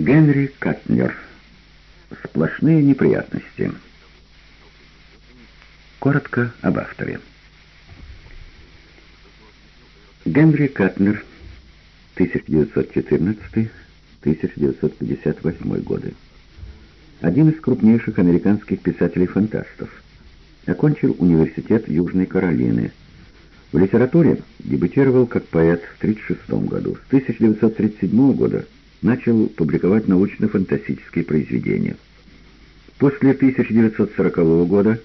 Генри Катнер. Сплошные неприятности. Коротко об авторе. Генри Катнер, 1914-1958 годы. Один из крупнейших американских писателей-фантастов. Окончил университет Южной Каролины. В литературе дебютировал как поэт в 1936 году. С 1937 года начал публиковать научно-фантастические произведения. После 1940 года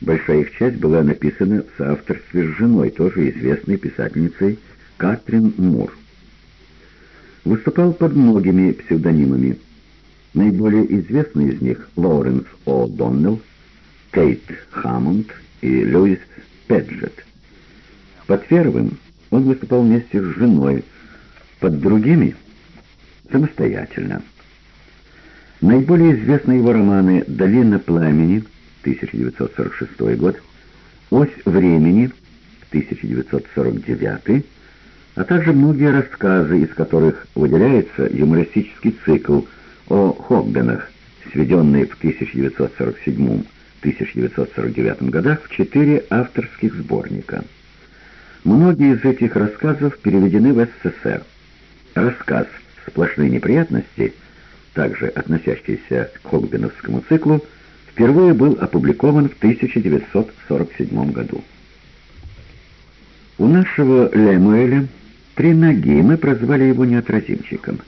большая их часть была написана в соавторстве с женой, тоже известной писательницей Катрин Мур. Выступал под многими псевдонимами. Наиболее известный из них Лоуренс О'Доннелл, Кейт Хаммонд и Льюис Педжет. Под первым он выступал вместе с женой, под другими — самостоятельно. Наиболее известны его романы «Долина пламени» 1946 год, «Ось времени» 1949, а также многие рассказы, из которых выделяется юмористический цикл о Хогбенах, сведенный в 1947-1949 годах в четыре авторских сборника. Многие из этих рассказов переведены в СССР. Рассказ «Связь» сплошные неприятности, также относящиеся к Хогбиновскому циклу, впервые был опубликован в 1947 году. У нашего Лемуэля три ноги, мы прозвали его неотразимчиком.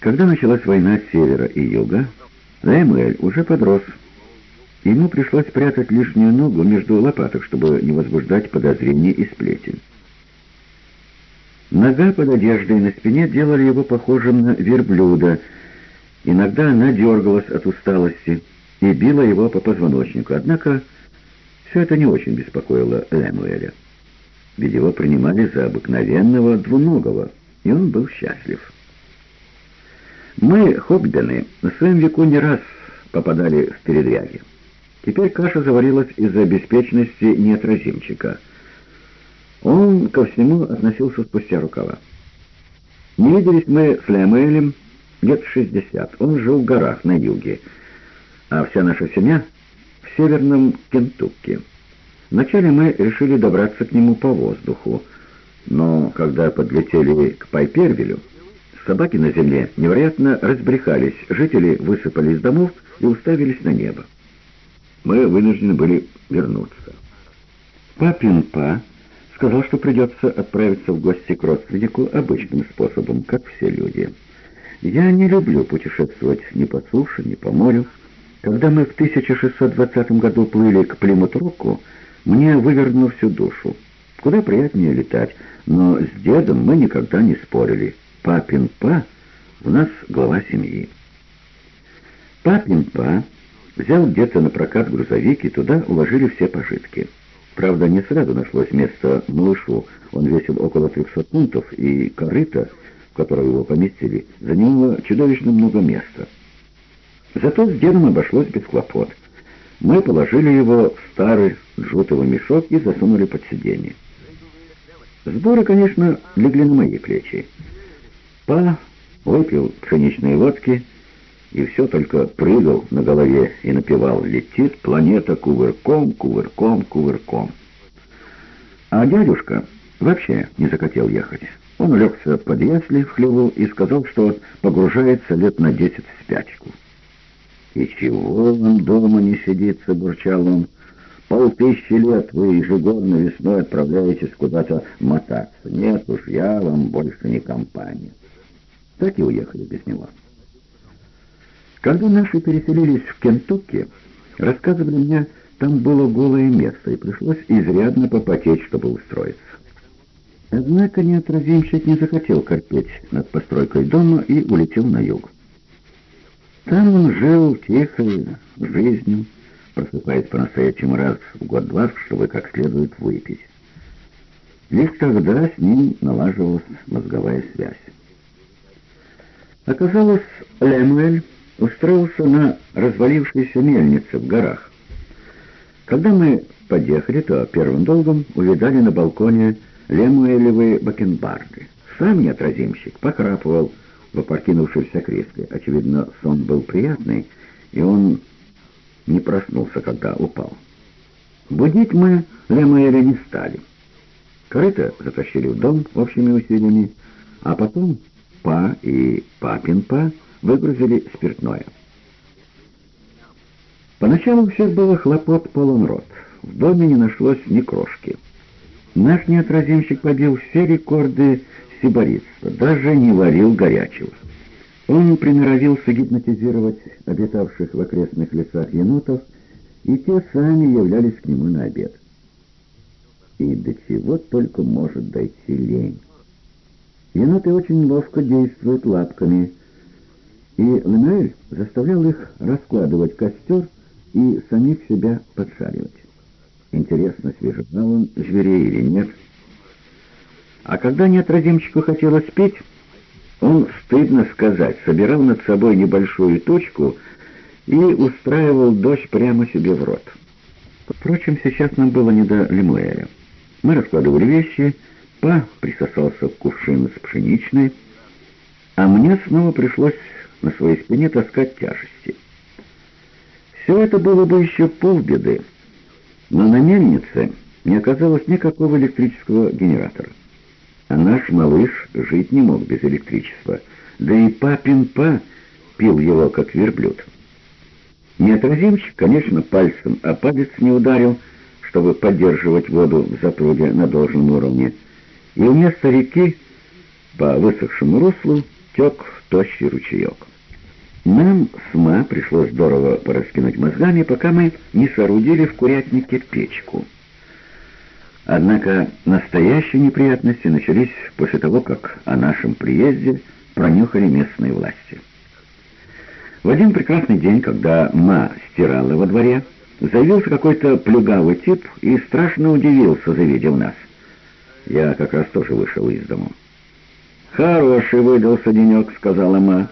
Когда началась война севера и юга, Лемуэль уже подрос. Ему пришлось прятать лишнюю ногу между лопаток, чтобы не возбуждать подозрений и сплетен. Нога под одеждой на спине делали его похожим на верблюда. Иногда она дергалась от усталости и била его по позвоночнику. Однако все это не очень беспокоило Лемуэля. Ведь его принимали за обыкновенного двуногого, и он был счастлив. Мы, хоббины, на своем веку не раз попадали в передряги. Теперь каша заварилась из-за беспечности неотразимчика — он ко всему относился спустя рукава. Не виделись мы с Лемуэлем лет шестьдесят. Он жил в горах на юге, а вся наша семья в северном Кентукки. Вначале мы решили добраться к нему по воздуху, но когда подлетели к Пайпервилю, собаки на земле невероятно разбрехались, жители высыпали из домов и уставились на небо. Мы вынуждены были вернуться. Папин па Сказал, что придется отправиться в гости к родственнику обычным способом, как все люди. Я не люблю путешествовать ни по суше, ни по морю. Когда мы в 1620 году плыли к Плимут-Року, мне вывернуло всю душу. Куда приятнее летать, но с дедом мы никогда не спорили. Папин па у нас глава семьи. Папин па взял где-то на прокат грузовик, и туда уложили все пожитки. Правда, не сразу нашлось место малышу. Он весил около 300 фунтов, и корыто, в которое его поместили, занимало чудовищно много места. Зато с дедом обошлось без хлопот. Мы положили его в старый жутовый мешок и засунули под сиденье. Сборы, конечно, легли на мои плечи. Па выпил пшеничные водки, и все только прыгал на голове и напевал «Летит планета кувырком, кувырком, кувырком». А дядюшка вообще не захотел ехать. Он улегся под ясли в хлеву и сказал, что погружается лет на десять в спячку. «И чего он дома не сидится?» — бурчал он. «Полтысячи лет вы ежегодно весной отправляетесь куда-то мотаться. Нет уж, я вам больше не компания». Так и уехали без него. Когда наши переселились в Кентукки, рассказывали мне, там было голое место, и пришлось изрядно попотеть, чтобы устроиться. Однако неотразимщик не захотел корпеть над постройкой дома и улетел на юг. Там он жил тихой жизнью, просыпаясь по-настоящему раз в год-два, чтобы как следует выпить. Лишь тогда с ним налаживалась мозговая связь. Оказалось, Лемуэль устроился на развалившейся мельнице в горах. Когда мы подъехали, то первым долгом увидали на балконе лемуэлевые бакенбарды. Сам неотразимщик похрапывал, в опрокинувшемся кресле. Очевидно, сон был приятный, и он не проснулся, когда упал. Будить мы Лемаэля не стали. Корыто затащили в дом общими усилиями, а потом Па и Папин Па выгрузили спиртное. Поначалу у всех было хлопот полон рот. В доме не нашлось ни крошки. Наш неотразимщик побил все рекорды сиборитства, даже не варил горячего. Он приноровился гипнотизировать обитавших в окрестных лесах енотов, и те сами являлись к нему на обед. И до чего только может дойти лень. Еноты очень ловко действуют лапками, и Ленуэль заставлял их раскладывать костер и самих себя подшаривать. Интересно, свежевал он зверей или нет. А когда неотразимчику хотелось пить, он, стыдно сказать, собирал над собой небольшую точку и устраивал дождь прямо себе в рот. Впрочем, сейчас нам было не до Лемуэля. Мы раскладывали вещи, Па присосался к кувшину с пшеничной, а мне снова пришлось на своей спине таскать тяжести. Все это было бы еще полбеды, но на мельнице не оказалось никакого электрического генератора. А наш малыш жить не мог без электричества, да и папин па пил его, как верблюд. Неотразимчик, конечно, пальцем, а палец не ударил, чтобы поддерживать воду в запруде на должном уровне, и вместо реки по высохшему руслу тек тощий ручеек. Нам с Ма пришлось здорово пораскинуть мозгами, пока мы не соорудили в курятнике печку. Однако настоящие неприятности начались после того, как о нашем приезде пронюхали местные власти. В один прекрасный день, когда Ма стирала во дворе, заявился какой-то плюгавый тип и страшно удивился, завидев нас. Я как раз тоже вышел из дому. «Хороший выдался денек», — сказала Ма.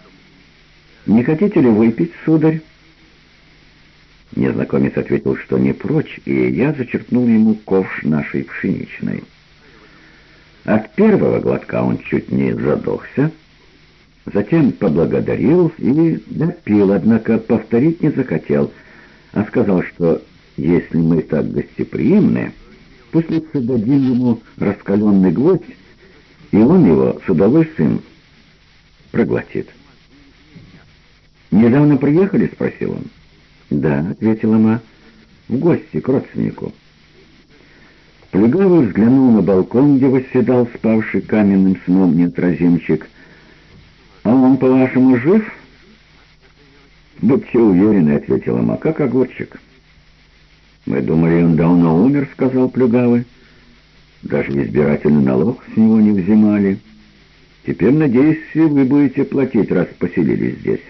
«Не хотите ли выпить, сударь?» Незнакомец ответил, что не прочь, и я зачерпнул ему ковш нашей пшеничной. От первого глотка он чуть не задохся, затем поблагодарил и допил, однако повторить не захотел, а сказал, что если мы так гостеприимны, пусть лучше дадим ему раскаленный гвоздь, и он его с удовольствием проглотит. «Недавно приехали?» — спросил он. «Да», — ответила Ма, — «в гости к родственнику». Плюгавый взглянул на балкон, где восседал спавший каменным сном неотразимчик. «А он, по-вашему, жив?» «Будьте уверены», — ответила Ма, — «как огурчик». «Мы думали, он давно умер», — сказал Плюгавый. «Даже избирательный налог с него не взимали. Теперь, надеюсь, вы будете платить, раз поселились здесь».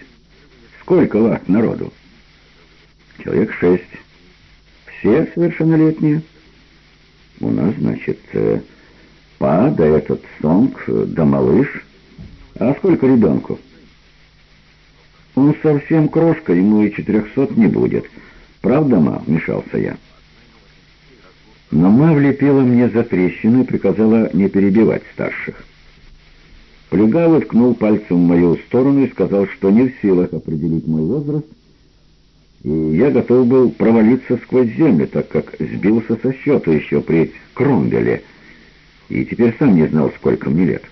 Сколько вас народу? Человек шесть. Все совершеннолетние? У нас, значит, э, па, да этот сонг, да малыш. А сколько ребенку? Он совсем крошка, ему и четырехсот не будет. Правда, ма? Вмешался я. Но ма влепила мне за трещину и приказала не перебивать старших. Плюгавый ткнул пальцем в мою сторону и сказал, что не в силах определить мой возраст, и я готов был провалиться сквозь землю, так как сбился со счета еще при Кромвеле, и теперь сам не знал, сколько мне лет.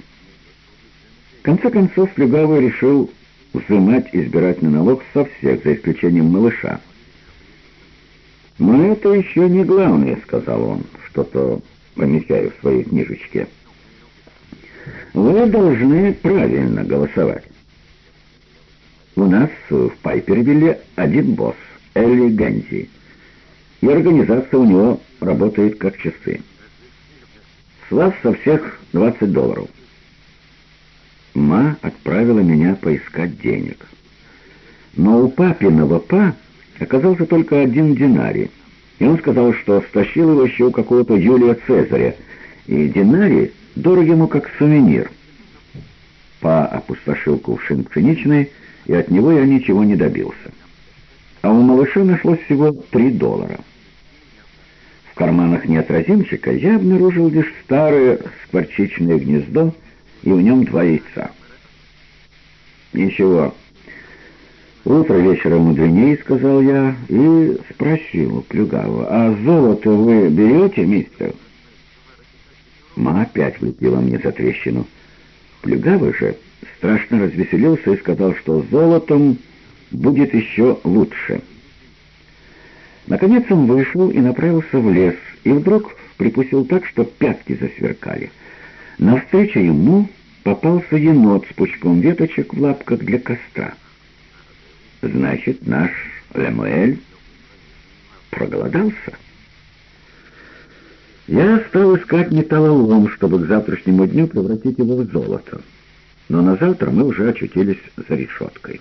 В конце концов, Плюгавый решил взимать избирательный налог со всех, за исключением малыша. «Но это еще не главное», — сказал он, что-то помещая в своей книжечке. Вы должны правильно голосовать. У нас в Пайпервилле один босс, Элли Ганзи, и организация у него работает как часы. С вас со всех 20 долларов. Ма отправила меня поискать денег. Но у папиного па оказался только один динарий, и он сказал, что стащил его еще у какого-то Юлия Цезаря, и динарий дорог ему как сувенир. Па опустошил кувшин пшеничный, и от него я ничего не добился. А у малыша нашлось всего три доллара. В карманах неотразимчика я обнаружил лишь старое скворчичное гнездо и в нем два яйца. Ничего. Утро вечера мудренее, сказал я, и спросил Плюгава, а золото вы берете, мистер? Ма опять влепила мне за трещину. Плюгава же страшно развеселился и сказал, что золотом будет еще лучше. Наконец он вышел и направился в лес, и вдруг припустил так, что пятки засверкали. Навстречу ему попался енот с пучком веточек в лапках для костра. Значит, наш Лемуэль проголодался. Я стал искать металлолом, чтобы к завтрашнему дню превратить его в золото. Но на завтра мы уже очутились за решеткой.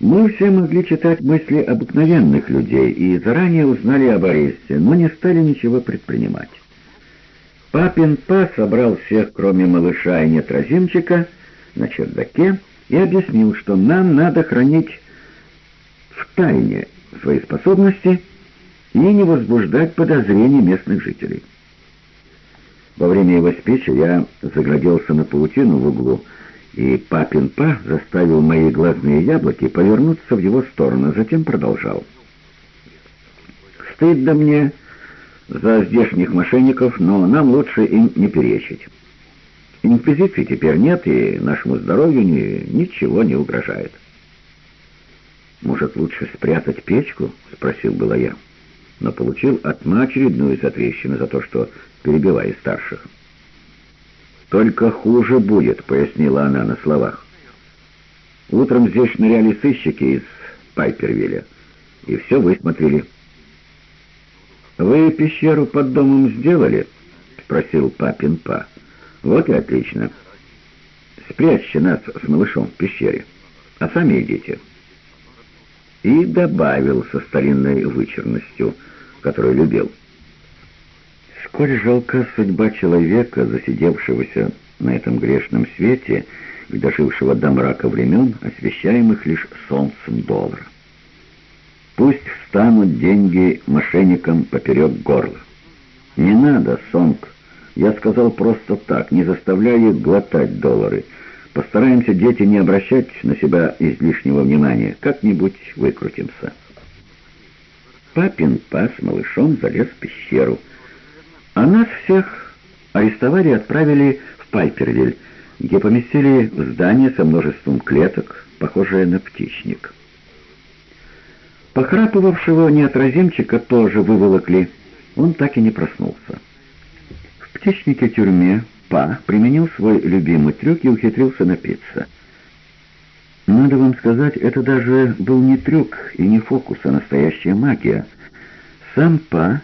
Мы все могли читать мысли обыкновенных людей и заранее узнали об аресте, но не стали ничего предпринимать. Папин Па собрал всех, кроме малыша и неотразимчика, на чердаке и объяснил, что нам надо хранить в тайне свои способности и не возбуждать подозрений местных жителей. Во время его спичи я загляделся на паутину в углу, и папин па заставил мои глазные яблоки повернуться в его сторону, а затем продолжал. «Стыдно мне за здешних мошенников, но нам лучше им не перечить. Инквизиции теперь нет, и нашему здоровью ни, ничего не угрожает». «Может, лучше спрятать печку?» — спросил было я, но получил от очередную затрещину за то, что перебивая старших. «Только хуже будет», — пояснила она на словах. «Утром здесь шныряли сыщики из Пайпервилля и все высмотрели». «Вы пещеру под домом сделали?» — спросил папин па. «Вот и отлично. Спрячьте нас с малышом в пещере, а сами идите». И добавил со старинной вычурностью, которую любил. Сколь жалка судьба человека, засидевшегося на этом грешном свете и дожившего до мрака времен, освещаемых лишь солнцем доллара. Пусть встанут деньги мошенникам поперек горла. Не надо, Сонг. Я сказал просто так, не заставляй их глотать доллары. Постараемся, дети, не обращать на себя излишнего внимания. Как-нибудь выкрутимся. Папин пас малышом залез в пещеру — а нас всех арестовали и отправили в Пайпервиль, где поместили в здание со множеством клеток, похожее на птичник. Похрапывавшего неотразимчика тоже выволокли, он так и не проснулся. В птичнике тюрьме Па применил свой любимый трюк и ухитрился напиться. Надо вам сказать, это даже был не трюк и не фокус, а настоящая магия. Сам Па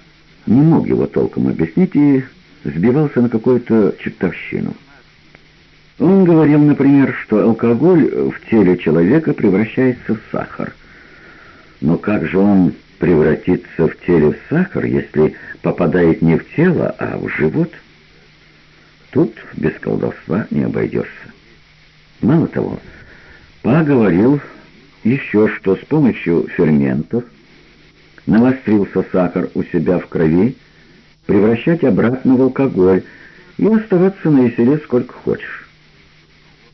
не мог его толком объяснить и сбивался на какую-то чертовщину. Он говорил, например, что алкоголь в теле человека превращается в сахар. Но как же он превратится в теле в сахар, если попадает не в тело, а в живот? Тут без колдовства не обойдешься. Мало того, Па говорил еще, что с помощью ферментов навострился сахар у себя в крови, превращать обратно в алкоголь и оставаться на веселе сколько хочешь.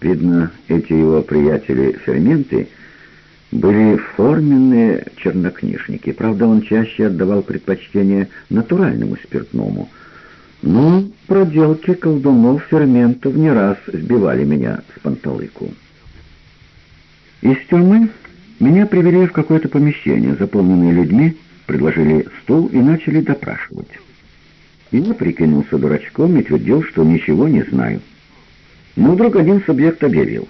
Видно, эти его приятели-ферменты были форменные чернокнижники. Правда, он чаще отдавал предпочтение натуральному спиртному. Но проделки колдунов ферментов не раз сбивали меня с панталыку. Из тюрьмы меня привели в какое-то помещение, заполненное людьми, предложили стул и начали допрашивать. Я прикинулся дурачком и твердил, что ничего не знаю. Но вдруг один субъект объявил.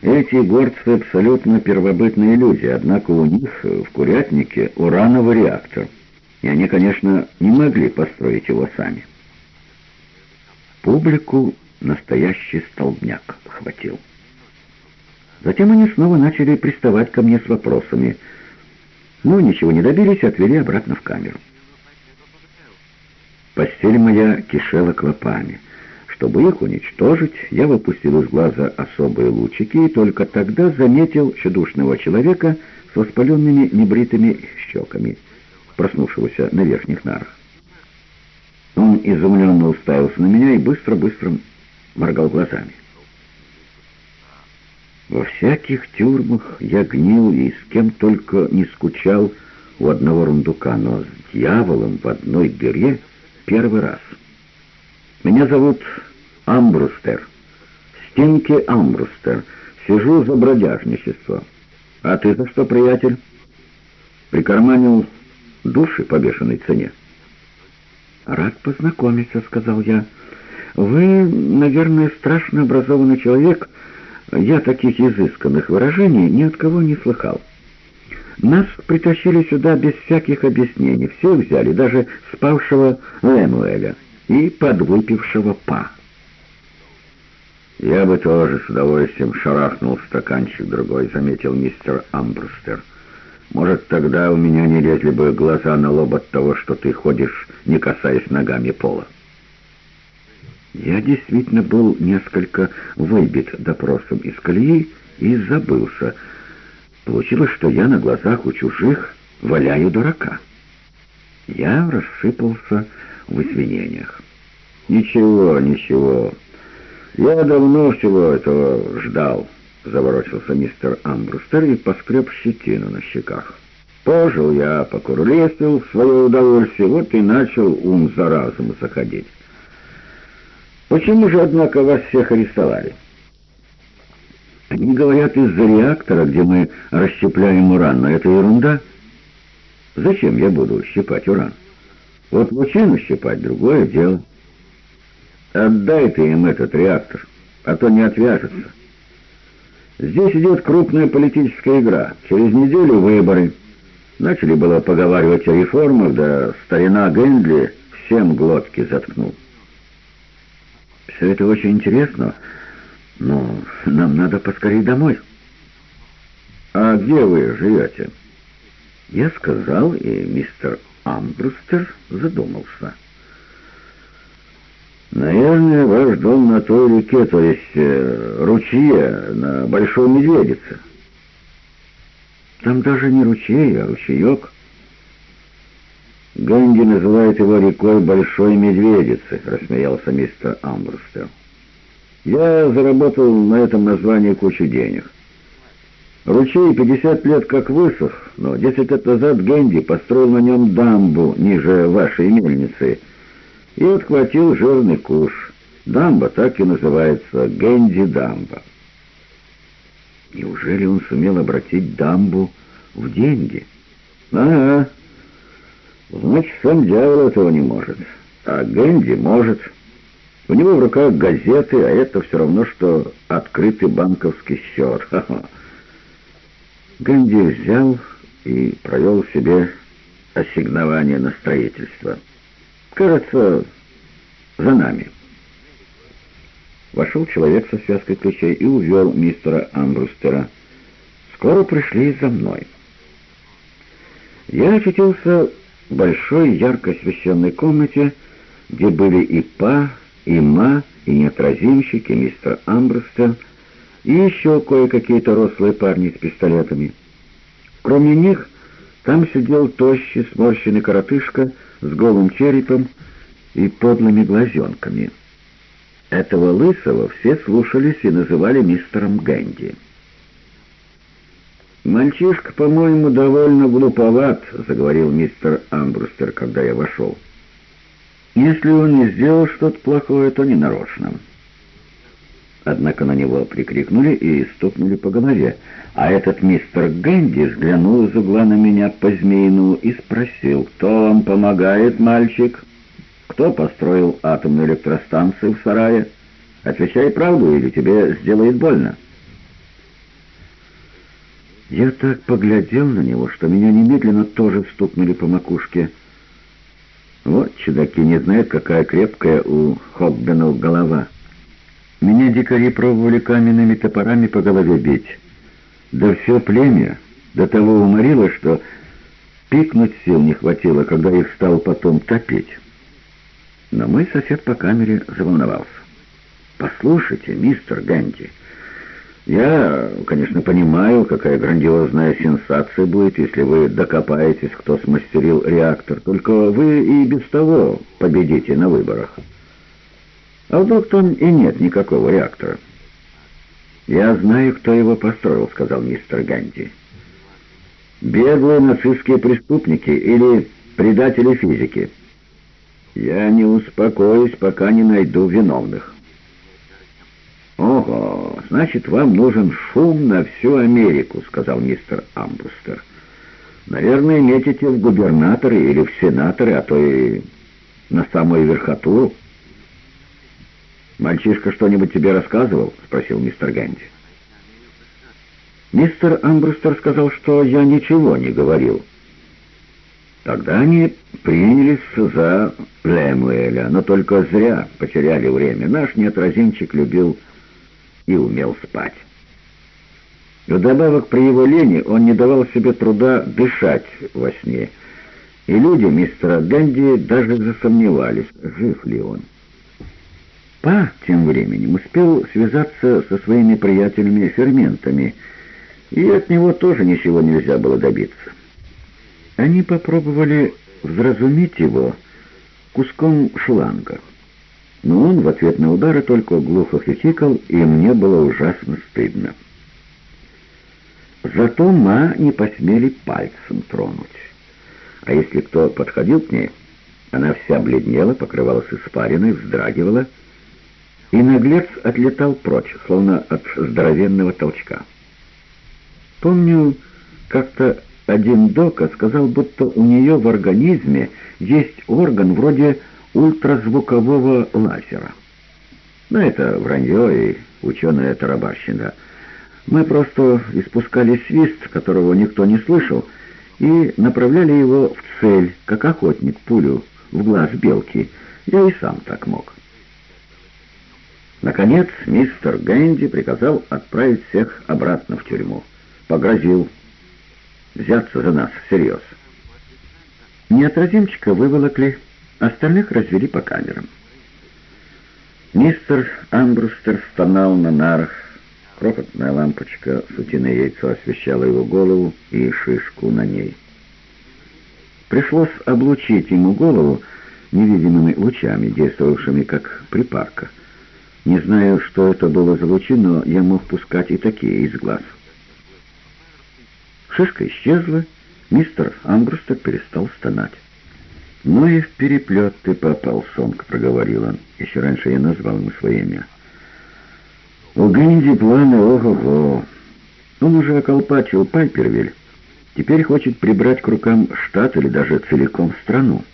Эти горцы абсолютно первобытные люди, однако у них в курятнике урановый реактор, и они, конечно, не могли построить его сами. Публику настоящий столбняк охватил. Затем они снова начали приставать ко мне с вопросами, но ничего не добились отвели обратно в камеру. Постель моя кишела клопами. Чтобы их уничтожить, я выпустил из глаза особые лучики и только тогда заметил чудушного человека с воспаленными небритыми щеками, проснувшегося на верхних нарах. Он изумленно уставился на меня и быстро-быстро моргал глазами. Во всяких тюрьмах я гнил и с кем только не скучал у одного рундука, но с дьяволом в одной дыре первый раз. Меня зовут Амбрустер, Стенки Амбрустер, сижу за бродяжничество. А ты за что, приятель? Прикарманил души по бешеной цене. «Рад познакомиться», — сказал я. «Вы, наверное, страшно образованный человек. Я таких изысканных выражений ни от кого не слыхал. Нас притащили сюда без всяких объяснений. Все взяли, даже спавшего Лемуэля и подвыпившего Па». «Я бы тоже с удовольствием шарахнул стаканчик другой», — заметил мистер Амбрустер. Может, тогда у меня не лезли бы глаза на лоб от того, что ты ходишь, не касаясь ногами пола. Я действительно был несколько выбит допросом из колеи и забылся. Получилось, что я на глазах у чужих валяю дурака. Я рассыпался в извинениях. «Ничего, ничего. Я давно всего этого ждал». — заворочился мистер Амбрустер и поскреб щетину на щеках. «Пожил я, покурлесил в свое удовольствие, вот и начал ум за разум заходить. Почему же, однако, вас всех арестовали?» «Они говорят из-за реактора, где мы расщепляем уран, но это ерунда. Зачем я буду щипать уран? Вот лучину щипать — другое дело. Отдай ты им этот реактор, а то не отвяжется». Здесь идет крупная политическая игра. Через неделю выборы. Начали было поговаривать о реформах, да старина Гендли всем глотки заткнул. Все это очень интересно, но нам надо поскорее домой. А где вы живете? Я сказал, и мистер Амбрустер задумался. Наверное, ваш дом на той реке, то есть э, ручье, на Большой Медведице. Там даже не ручей, а ручеек. Ганди называет его рекой Большой Медведицы, рассмеялся мистер Амбрустер. Я заработал на этом названии кучу денег. Ручей 50 лет как высох, но 10 лет назад Генди построил на нем дамбу ниже вашей мельницы — и отхватил жирный куш. Дамба так и называется Генди Дамба. Неужели он сумел обратить дамбу в деньги? Ага. Значит, сам дьявол этого не может. А Генди может. У него в руках газеты, а это все равно, что открытый банковский счет. Ха -ха. Генди взял и провел себе ассигнование на строительство. Кажется, за нами. Вошел человек со связкой ключей и увел мистера Амбрустера. Скоро пришли за мной. Я очутился в большой ярко освещенной комнате, где были и Па, и Ма, и неотразимщики, мистер Амбрустер, и еще кое-какие-то рослые парни с пистолетами. Кроме них, там сидел тощий, сморщенный коротышка с голым черепом и подлыми глазенками. Этого лысого все слушались и называли мистером Гэнди. «Мальчишка, по-моему, довольно глуповат», — заговорил мистер Амбрустер, когда я вошел. «Если он и сделал что-то плохое, то не нарочно». Однако на него прикрикнули и стукнули по голове, а этот мистер Гэнди взглянул из угла на меня по-змеину и спросил, «Кто вам помогает, мальчик?» Кто построил атомную электростанцию в сарае? Отвечай правду, или тебе сделает больно. Я так поглядел на него, что меня немедленно тоже стукнули по макушке. Вот чудаки не знают, какая крепкая у Хоббенов голова. Меня дикари пробовали каменными топорами по голове бить. Да все племя до того уморило, что пикнуть сил не хватило, когда их стал потом топить. Но мой сосед по камере заволновался. «Послушайте, мистер Ганди, я, конечно, понимаю, какая грандиозная сенсация будет, если вы докопаетесь, кто смастерил реактор, только вы и без того победите на выборах. А вдруг там и нет никакого реактора?» «Я знаю, кто его построил», — сказал мистер Ганди. «Беглые нацистские преступники или предатели физики?» «Я не успокоюсь, пока не найду виновных». «Ого, значит, вам нужен шум на всю Америку», — сказал мистер Амбрустер. «Наверное, метите в губернаторы или в сенаторы, а то и на самую верхотуру». «Мальчишка что-нибудь тебе рассказывал?» — спросил мистер Ганди. Мистер Амбрустер сказал, что я ничего не говорил. Тогда они принялись за Лемуэля, но только зря потеряли время. Наш неотразимчик любил и умел спать. Вдобавок, при его лени он не давал себе труда дышать во сне, и люди мистера Ганди даже засомневались, жив ли он. Па тем временем успел связаться со своими приятелями-ферментами, и от него тоже ничего нельзя было добиться. Они попробовали вразумить его куском шланга, но он в ответ на удары только глухо хихикал, и мне было ужасно стыдно. Зато ма не посмели пальцем тронуть. А если кто подходил к ней, она вся бледнела, покрывалась испариной, вздрагивала, и наглец отлетал прочь, словно от здоровенного толчка. Помню, как-то один дока сказал, будто у нее в организме есть орган вроде ультразвукового лазера. Но это вранье и ученая тарабарщина. Мы просто испускали свист, которого никто не слышал, и направляли его в цель, как охотник пулю в глаз белки. Я и сам так мог. Наконец мистер Гэнди приказал отправить всех обратно в тюрьму. Погрозил взяться за нас всерьез. Неотразимчика выволокли, остальных развели по камерам. Мистер Амбрустер стонал на нарах. Крохотная лампочка с утиное яйцо освещала его голову и шишку на ней. Пришлось облучить ему голову невидимыми лучами, действовавшими как припарка. Не знаю, что это было за лучи, но я мог пускать и такие из глаз. Шишка исчезла, мистер Амбрустер перестал стонать. «Ну и в переплет ты попал, Сонг», — проговорил он. Еще раньше я назвал ему свое имя. «У Гэнди планы ого-го. Он уже околпачил Пайпервиль. Теперь хочет прибрать к рукам штат или даже целиком страну.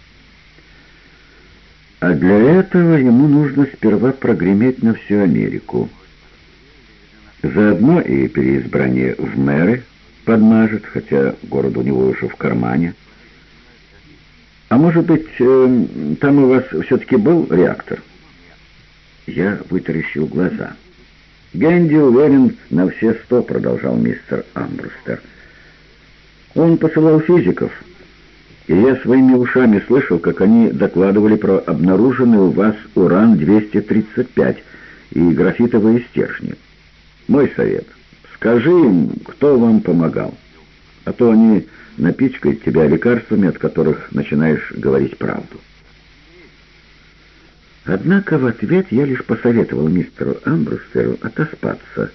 А для этого ему нужно сперва прогреметь на всю Америку. Заодно и переизбрание в мэры подмажет, хотя город у него уже в кармане. А может быть, э, там у вас все-таки был реактор? Я вытаращил глаза. Генди уверен на все сто, продолжал мистер Амбрустер. Он посылал физиков, и я своими ушами слышал, как они докладывали про обнаруженный у вас уран-235 и графитовые стержни. Мой совет — скажи им, кто вам помогал, а то они напичкают тебя лекарствами, от которых начинаешь говорить правду. Однако в ответ я лишь посоветовал мистеру Амбрустеру отоспаться.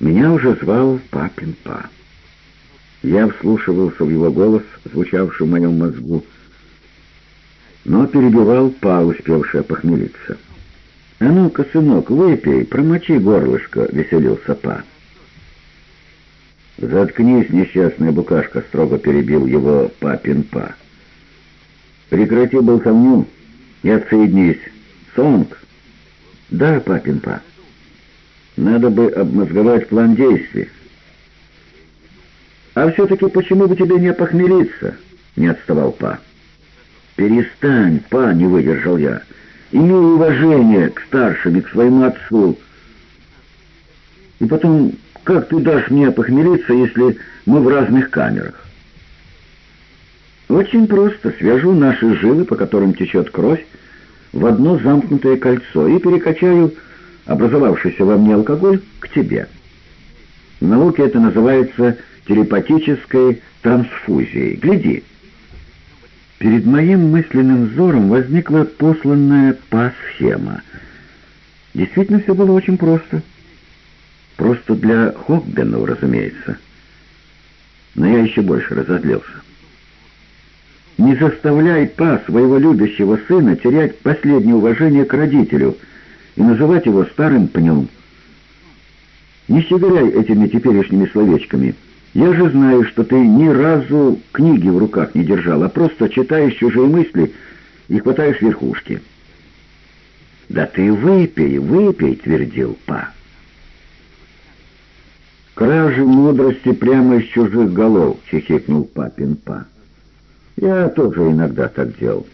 Меня уже звал папин па. Я вслушивался в его голос, звучавший в моем мозгу, но перебивал Па, успевший похмелиться. «А ну-ка, сынок, выпей, промочи горлышко», — веселился Па. «Заткнись, несчастная букашка», — строго перебил его папин Па. «Прекрати болтовню и отсоединись. Сонг?» «Да, папин Па. Надо бы обмозговать план действий». «А все-таки почему бы тебе не похмелиться?» — не отставал Па. «Перестань, Па!» — не выдержал я. «Имей уважение к старшим и к своему отцу. И потом, как ты дашь мне похмелиться, если мы в разных камерах?» «Очень просто. Свяжу наши жилы, по которым течет кровь, в одно замкнутое кольцо и перекачаю образовавшийся во мне алкоголь к тебе. В науке это называется телепатической трансфузией. Гляди!» Перед моим мысленным взором возникла посланная по схема. Действительно, все было очень просто. Просто для Хогбенов, разумеется. Но я еще больше разозлился. Не заставляй па своего любящего сына терять последнее уважение к родителю и называть его старым пнем. Не щеголяй этими теперешними словечками. Я же знаю, что ты ни разу книги в руках не держал, а просто читаешь чужие мысли и хватаешь верхушки. «Да ты выпей, выпей», — твердил па. «Кражи мудрости прямо из чужих голов», — хихикнул папин па. «Я тоже иногда так делал.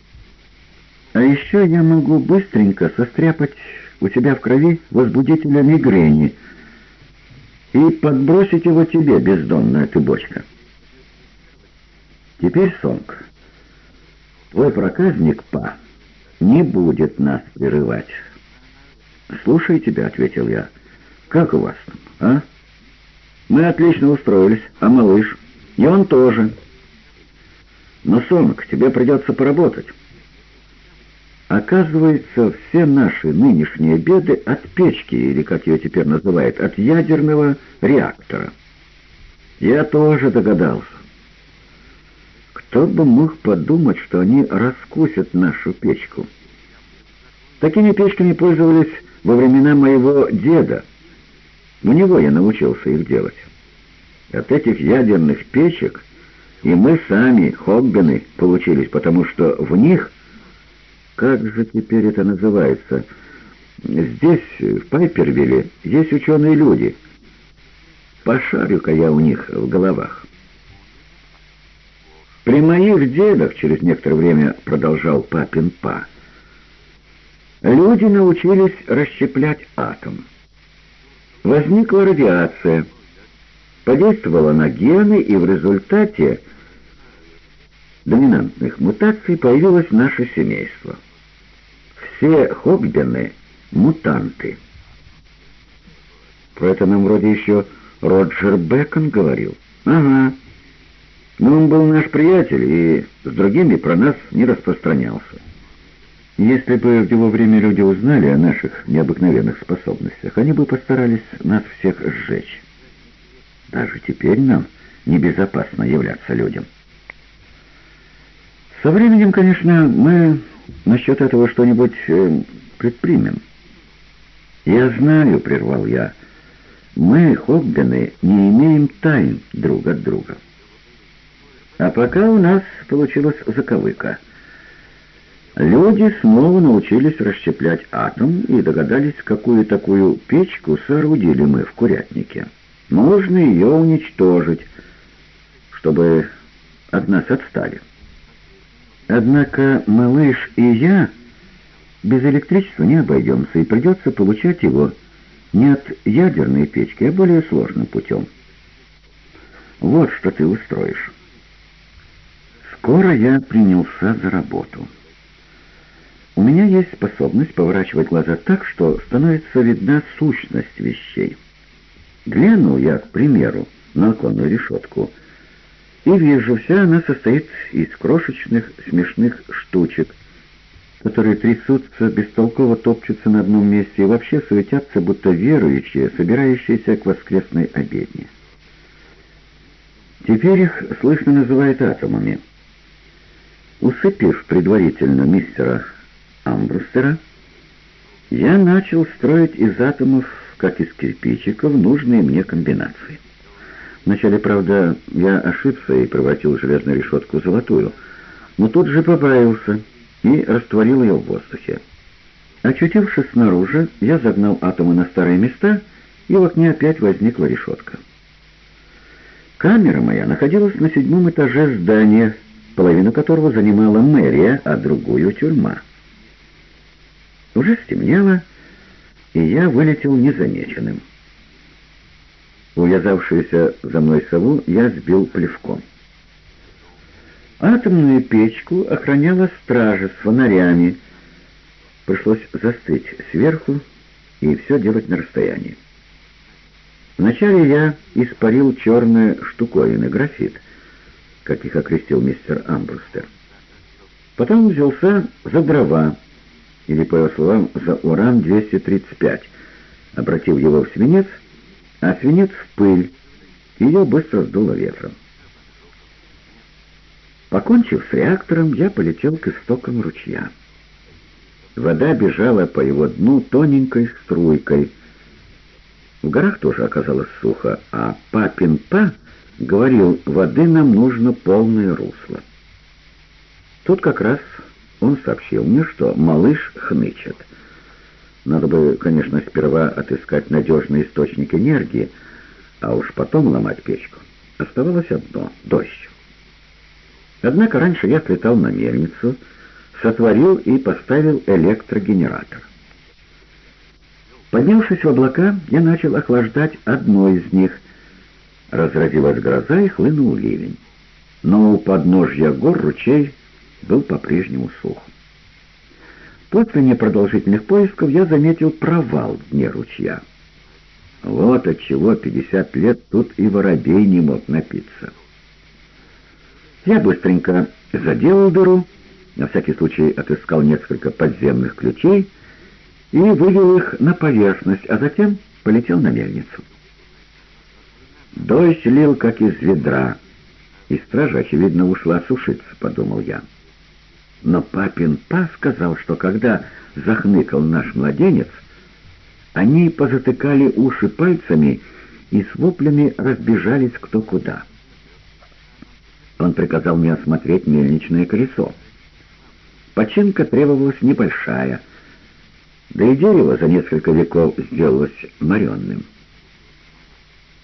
А еще я могу быстренько состряпать у тебя в крови возбудителя мигрени и подбросить его тебе, бездонная ты бочка. Теперь, Сонг, твой проказник, па, не будет нас прерывать. «Слушай тебя», — ответил я. «Как у вас там, а?» «Мы отлично устроились, а малыш?» «И он тоже». «Но, Сонг, тебе придется поработать». Оказывается, все наши нынешние беды от печки, или, как ее теперь называют, от ядерного реактора. Я тоже догадался. Кто бы мог подумать, что они раскусят нашу печку? Такими печками пользовались во времена моего деда. У него я научился их делать. От этих ядерных печек и мы сами, хоббины, получились, потому что в них, как же теперь это называется, здесь, в Пайпервилле, есть ученые люди. Пошарю-ка я у них в головах. При моих дедах, через некоторое время продолжал папин па, люди научились расщеплять атом. Возникла радиация, подействовала на гены, и в результате доминантных мутаций появилось наше семейство. Все хоббины — мутанты. Про это нам вроде еще Роджер Бекон говорил. Ага. Но он был наш приятель и с другими про нас не распространялся. Если бы в его время люди узнали о наших необыкновенных способностях, они бы постарались нас всех сжечь. Даже теперь нам небезопасно являться людям. Со временем, конечно, мы насчет этого что-нибудь э, предпримем. «Я знаю», — прервал я, — «мы, хоббины, не имеем тайн друг от друга». А пока у нас получилась заковыка. Люди снова научились расщеплять атом и догадались, какую такую печку соорудили мы в курятнике. Нужно ее уничтожить, чтобы от нас отстали. Однако малыш и я без электричества не обойдемся, и придется получать его не от ядерной печки, а более сложным путем. Вот что ты устроишь. Скоро я принялся за работу. У меня есть способность поворачивать глаза так, что становится видна сущность вещей. Глянул я, к примеру, на оконную решетку, и вижу, вся она состоит из крошечных смешных штучек, которые трясутся, бестолково топчутся на одном месте и вообще суетятся, будто верующие, собирающиеся к воскресной обедне. Теперь их слышно называют атомами. Усыпив предварительно мистера Амбрустера, я начал строить из атомов, как из кирпичиков, нужные мне комбинации. Вначале, правда, я ошибся и превратил железную решетку в золотую, но тут же поправился и растворил ее в воздухе. Очутившись снаружи, я загнал атомы на старые места, и в окне опять возникла решетка. Камера моя находилась на седьмом этаже здания, половину которого занимала мэрия, а другую — тюрьма. Уже стемнело, и я вылетел незамеченным. Увязавшуюся за мной сову я сбил плевком. Атомную печку охраняла стража с фонарями. Пришлось застыть сверху и все делать на расстоянии. Вначале я испарил черные штуковины, графит — как их окрестил мистер Амбрустер. Потом взялся за дрова, или, по его словам, за уран-235, обратив его в свинец, а свинец в пыль. Ее быстро сдуло ветром. Покончив с реактором, я полетел к истокам ручья. Вода бежала по его дну тоненькой струйкой. В горах тоже оказалось сухо, а папин па говорил, воды нам нужно полное русло. Тут как раз он сообщил мне, что малыш хнычет. Надо бы, конечно, сперва отыскать надежный источник энергии, а уж потом ломать печку. Оставалось одно — дождь. Однако раньше я слетал на мельницу, сотворил и поставил электрогенератор. Поднявшись в облака, я начал охлаждать одно из них. Разразилась гроза и хлынул ливень. Но у подножья гор ручей был по-прежнему сух. После непродолжительных поисков я заметил провал в дне ручья. Вот отчего 50 лет тут и воробей не мог напиться. Я быстренько заделал дыру, на всякий случай отыскал несколько подземных ключей и вывел их на поверхность, а затем полетел на мельницу. Дождь лил, как из ведра, и стража, очевидно, ушла сушиться, подумал я. Но папин па сказал, что когда захныкал наш младенец, они позатыкали уши пальцами и с воплями разбежались кто куда. Он приказал мне осмотреть мельничное колесо. Починка требовалась небольшая, да и дерево за несколько веков сделалось моренным.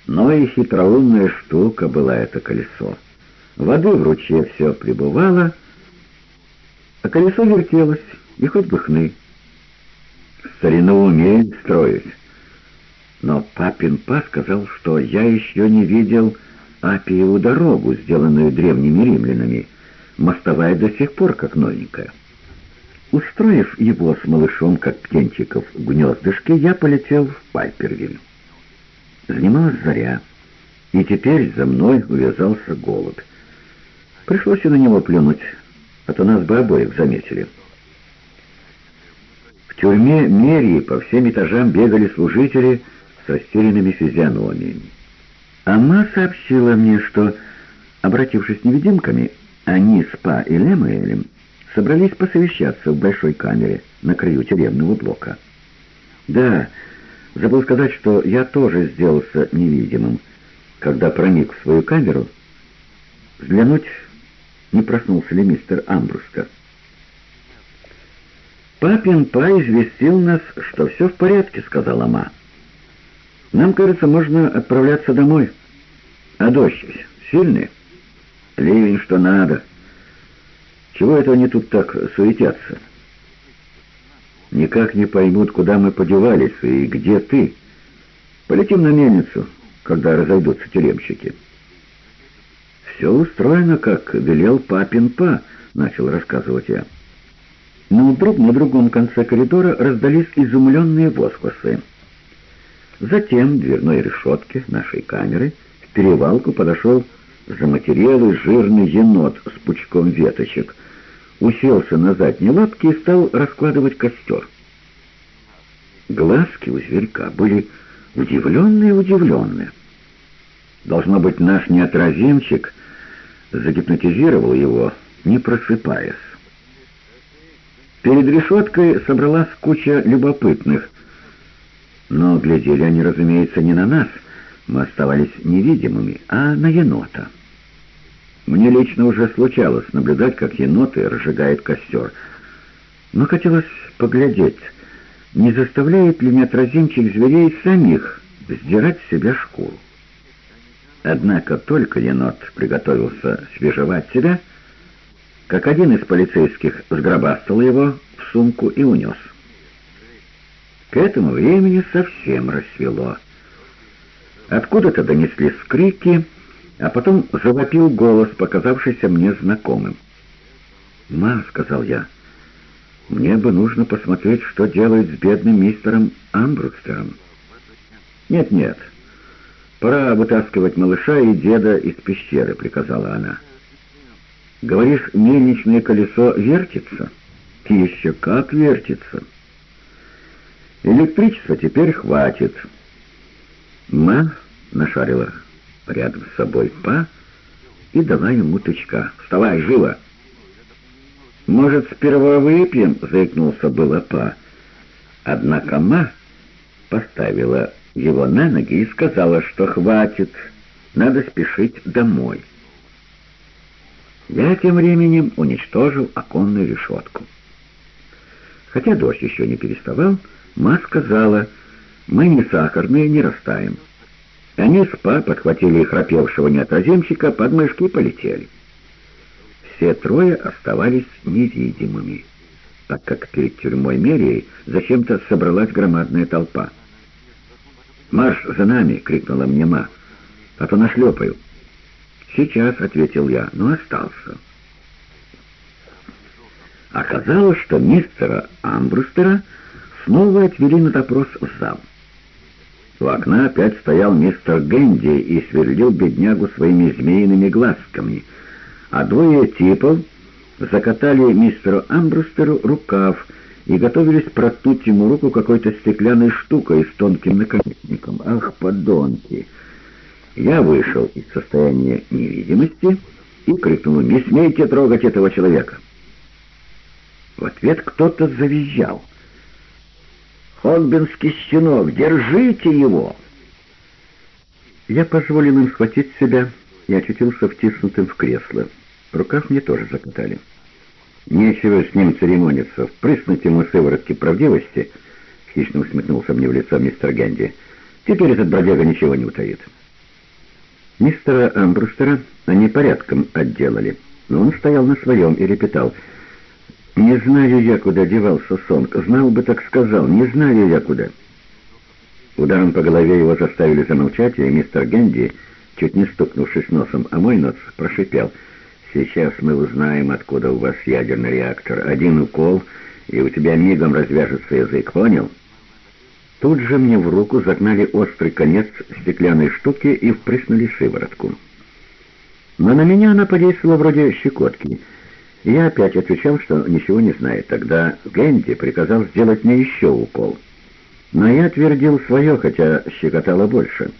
Но и хитроумная штука была это колесо. Воды в ручье все прибывало, а колесо вертелось, и хоть бы хны. Старину умеет строить. Но папин па сказал, что я еще не видел Апиеву дорогу, сделанную древними римлянами. Мостовая до сих пор как новенькая. Устроив его с малышом, как птенчиков, в гнездышке, я полетел в Пайпервиль. Занималась заря, и теперь за мной увязался голубь. Пришлось и на него плюнуть, а то нас бы обоих заметили. В тюрьме Мерии по всем этажам бегали служители с растерянными физиономиями. Ама сообщила мне, что, обратившись невидимками, они с Па и Лемуэлем собрались посовещаться в большой камере на краю тюремного блока. Да, забыл сказать, что я тоже сделался невидимым, когда проник в свою камеру, взглянуть не проснулся ли мистер Амбруска. «Папин Па известил нас, что все в порядке», — сказала Ма. «Нам, кажется, можно отправляться домой. А дождь сильный? Ливень что надо. Чего это они тут так суетятся? Никак не поймут, куда мы подевались и где ты. Полетим на мельницу, когда разойдутся тюремщики». «Все устроено, как велел папин па», — начал рассказывать я. Но вдруг на другом конце коридора раздались изумленные возгласы. Затем в дверной решетке нашей камеры в перевалку подошел заматерелый жирный енот с пучком веточек, уселся на задние лапки и стал раскладывать костер. Глазки у зверька были удивленные-удивленные. Должно быть, наш неотразимчик загипнотизировал его, не просыпаясь. Перед решеткой собралась куча любопытных, но глядели они, разумеется, не на нас, мы оставались невидимыми, а на енота. Мне лично уже случалось наблюдать, как еноты разжигают костер, но хотелось поглядеть, не заставляет ли неотразимчик зверей самих сдирать с себя шкуру. Однако только енот приготовился свежевать себя, как один из полицейских сгробастал его в сумку и унес. К этому времени совсем рассвело. Откуда-то донеслись крики, а потом завопил голос, показавшийся мне знакомым. «Ма», — сказал я, — «мне бы нужно посмотреть, что делает с бедным мистером Амбрустером». «Нет-нет», «Пора вытаскивать малыша и деда из пещеры», — приказала она. «Говоришь, мельничное колесо вертится?» «Еще как вертится!» «Электричества теперь хватит. Ма нашарила рядом с собой па и дала ему тычка. «Вставай, живо!» «Может, сперва выпьем?» — заикнулся было па. Однако Ма поставила его на ноги и сказала, что хватит, надо спешить домой. Я тем временем уничтожил оконную решетку. Хотя дождь еще не переставал, Ма сказала, мы не сахарные, не растаем. Они с Па подхватили храпевшего неотразимчика, под мышки и полетели. Все трое оставались невидимыми, так как перед тюрьмой Мерии зачем-то собралась громадная толпа. «Марш за нами!» — крикнула мне Ма. «А то нашлепаю». «Сейчас», — ответил я, но остался. Оказалось, что мистера Амбрустера снова отвели на допрос в зал. У окна опять стоял мистер Гэнди и сверлил беднягу своими змеиными глазками, а двое типов закатали мистеру Амбрустеру рукав и готовились проткнуть ему руку какой-то стеклянной штукой с тонким наконечником. Ах, подонки! Я вышел из состояния невидимости и крикнул «Не смейте трогать этого человека!» В ответ кто-то завизжал. «Хогбинский щенок, держите его!» Я позволил им схватить себя и очутился втиснутым в кресло. Рукав мне тоже закатали. «Нечего с ним церемониться. Впрыснуть ему сыворотки правдивости!» Хищно усмехнулся мне в лицо мистер Генди. «Теперь этот бродяга ничего не утаит». Мистера Амбрустера они порядком отделали, но он стоял на своем и репетал — «Не знаю я, куда девался Сонг. Знал бы, так сказал. Не знаю я, куда». Ударом по голове его заставили замолчать, и мистер Генди, чуть не стукнувшись носом а мой нос, прошипел. «Сейчас мы узнаем, откуда у вас ядерный реактор. Один укол, и у тебя мигом развяжется язык, понял?» Тут же мне в руку загнали острый конец стеклянной штуки и впрыснули сыворотку. Но на меня она подействовала вроде щекотки — я опять отвечал, что ничего не знает. Тогда Гэнди приказал сделать мне еще укол. Но я твердил свое, хотя щекотало больше.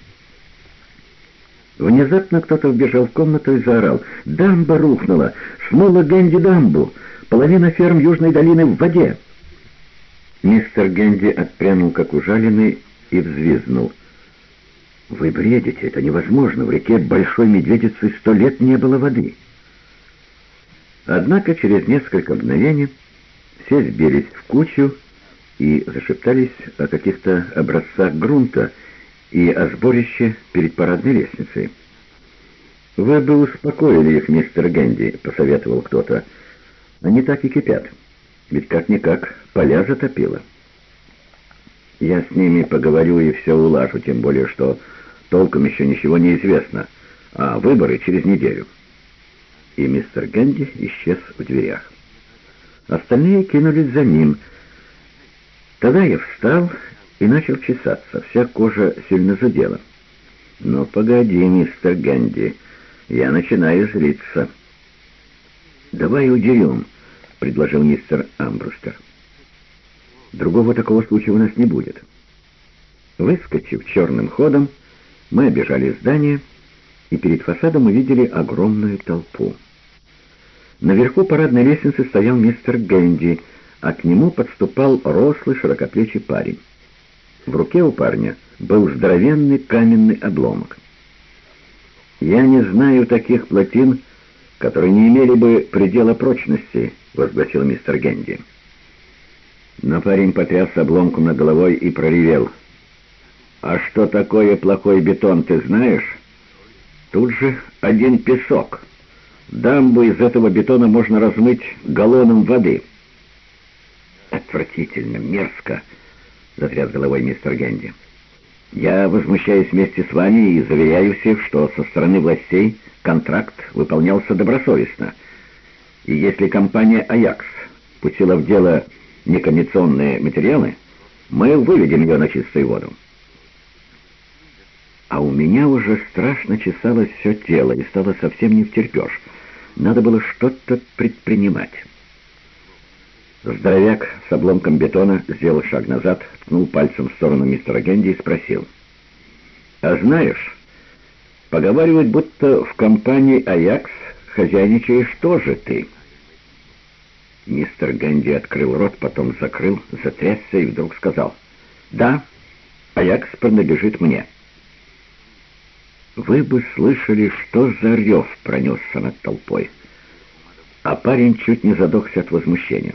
Внезапно кто-то вбежал в комнату и заорал. «Дамба рухнула! Смыла Гэнди дамбу! Половина ферм Южной долины в воде!» Мистер Гэнди отпрянул, как ужаленный, и взвизнул. «Вы бредите, это невозможно. В реке Большой Медведицы сто лет не было воды». Однако через несколько мгновений все сбились в кучу и зашептались о каких-то образцах грунта и о сборище перед парадной лестницей. «Вы бы успокоили их, мистер Гэнди», — посоветовал кто-то. «Они так и кипят, ведь как-никак поля затопило». «Я с ними поговорю и все улажу, тем более, что толком еще ничего не известно, а выборы через неделю» и мистер Гэнди исчез в дверях. Остальные кинулись за ним. Тогда я встал и начал чесаться, вся кожа сильно задела. «Ну, погоди, мистер Гэнди, я начинаю злиться». «Давай удерем», — предложил мистер Амбрустер. «Другого такого случая у нас не будет». Выскочив черным ходом, мы обежали здание, и перед фасадом увидели огромную толпу. Наверху парадной лестницы стоял мистер Гэнди, а к нему подступал рослый широкоплечий парень. В руке у парня был здоровенный каменный обломок. «Я не знаю таких плотин, которые не имели бы предела прочности», — возгласил мистер Гэнди. Но парень потряс обломком над головой и проревел. «А что такое плохой бетон, ты знаешь?» Тут же один песок. Дамбу из этого бетона можно размыть галлоном воды. Отвратительно, мерзко, затряс головой мистер Генди. Я возмущаюсь вместе с вами и заверяю всех, что со стороны властей контракт выполнялся добросовестно. И если компания «Аякс» пустила в дело некондиционные материалы, мы выведем ее на чистую воду. А у меня уже страшно чесалось все тело и стало совсем не втерпешь. Надо было что-то предпринимать. Здоровяк с обломком бетона сделал шаг назад, ткнул пальцем в сторону мистера Генди и спросил. А знаешь, поговаривают, будто в компании «Аякс» хозяйничаешь тоже ты». Мистер Гэнди открыл рот, потом закрыл, затрясся и вдруг сказал, «Да, Аякс принадлежит мне». Вы бы слышали, что за рев пронесся над толпой. А парень чуть не задохся от возмущения.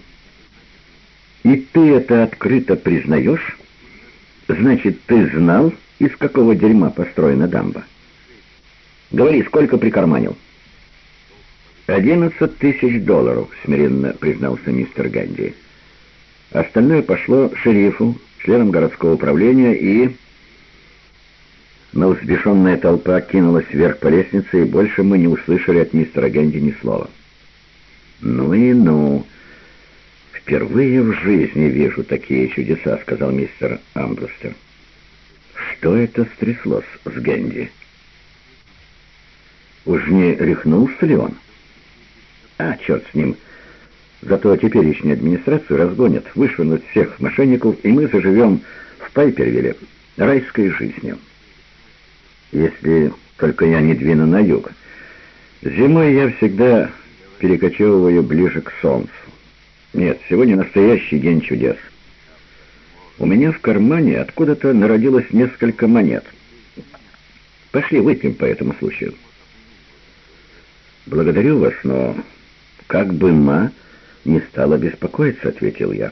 «И ты это открыто признаешь? Значит, ты знал, из какого дерьма построена дамба? Говори, сколько прикарманил?» «Одиннадцать тысяч долларов», — смиренно признался мистер Ганди. Остальное пошло шерифу, членам городского управления и... Но взбешенная толпа кинулась вверх по лестнице, и больше мы не услышали от мистера Ганди ни слова. «Ну и ну! Впервые в жизни вижу такие чудеса», — сказал мистер Амбрустер. «Что это стряслось с Гэнди?» «Уж не рехнулся ли он?» А, черт с ним. Зато теперешнюю администрацию разгонят, вышвырнут всех мошенников, и мы заживем в Пайпервилле райской жизнью. Если только я не двину на юг. Зимой я всегда перекочевываю ближе к солнцу. Нет, сегодня настоящий день чудес. У меня в кармане откуда-то народилось несколько монет. Пошли выпьем по этому случаю. Благодарю вас, но «Как бы ма не стала беспокоиться», — ответил я.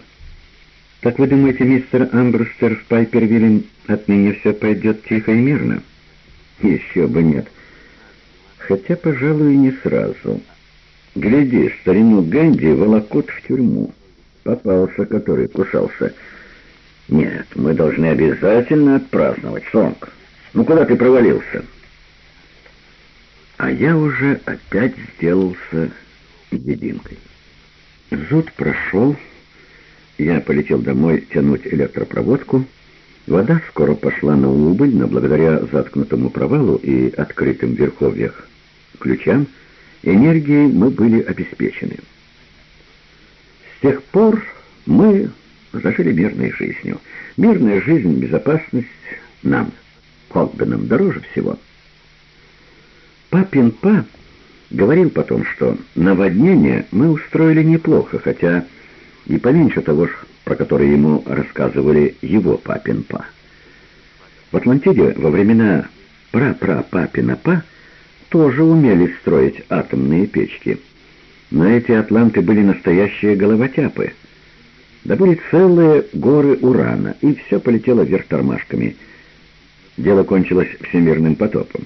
«Так вы думаете, мистер Амбрустер в Пайпервилле отныне все пойдет тихо и мирно?» «Еще бы нет. Хотя, пожалуй, не сразу. Гляди, старину Гэнди волокут в тюрьму. Попался, который кусался. Нет, мы должны обязательно отпраздновать, Сонг. Ну куда ты провалился?» А я уже опять сделался единкой. Зуд прошел, я полетел домой тянуть электропроводку. Вода скоро пошла на убыль, но благодаря заткнутому провалу и открытым верховьях ключам энергией мы были обеспечены. С тех пор мы зажили мирной жизнью. Мирная жизнь, безопасность нам, Хогбенам, дороже всего. Папин па Говорил потом, что наводнение мы устроили неплохо, хотя и поменьше того, про которое ему рассказывали его папин па. В Атлантиде во времена пра-пра-папина па тоже умели строить атомные печки. Но эти атланты были настоящие головотяпы. Добыли целые горы урана, и все полетело вверх тормашками. Дело кончилось всемирным потопом.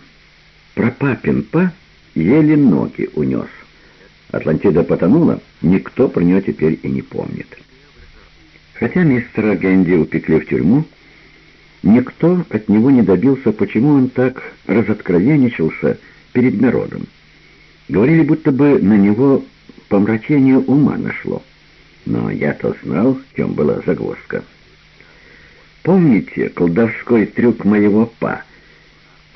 Про папин па еле ноги унес. Атлантида потонула, никто про нее теперь и не помнит. Хотя мистера Гэнди упекли в тюрьму, никто от него не добился, почему он так разоткровенничался перед народом. Говорили, будто бы на него помрачение ума нашло. Но я-то знал, в чем была загвоздка. Помните колдовской трюк моего па?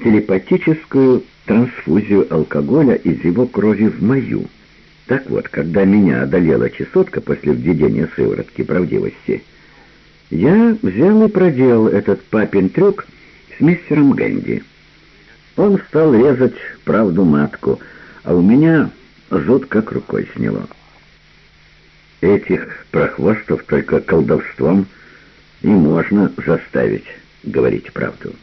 Телепатическую трансфузию алкоголя из его крови в мою. Так вот, когда меня одолела чесотка после введения сыворотки правдивости, я взял и проделал этот папин трюк с мистером Гэнди. Он стал резать правду матку, а у меня зуд как рукой сняло. Этих прохвостов только колдовством и можно заставить говорить правду.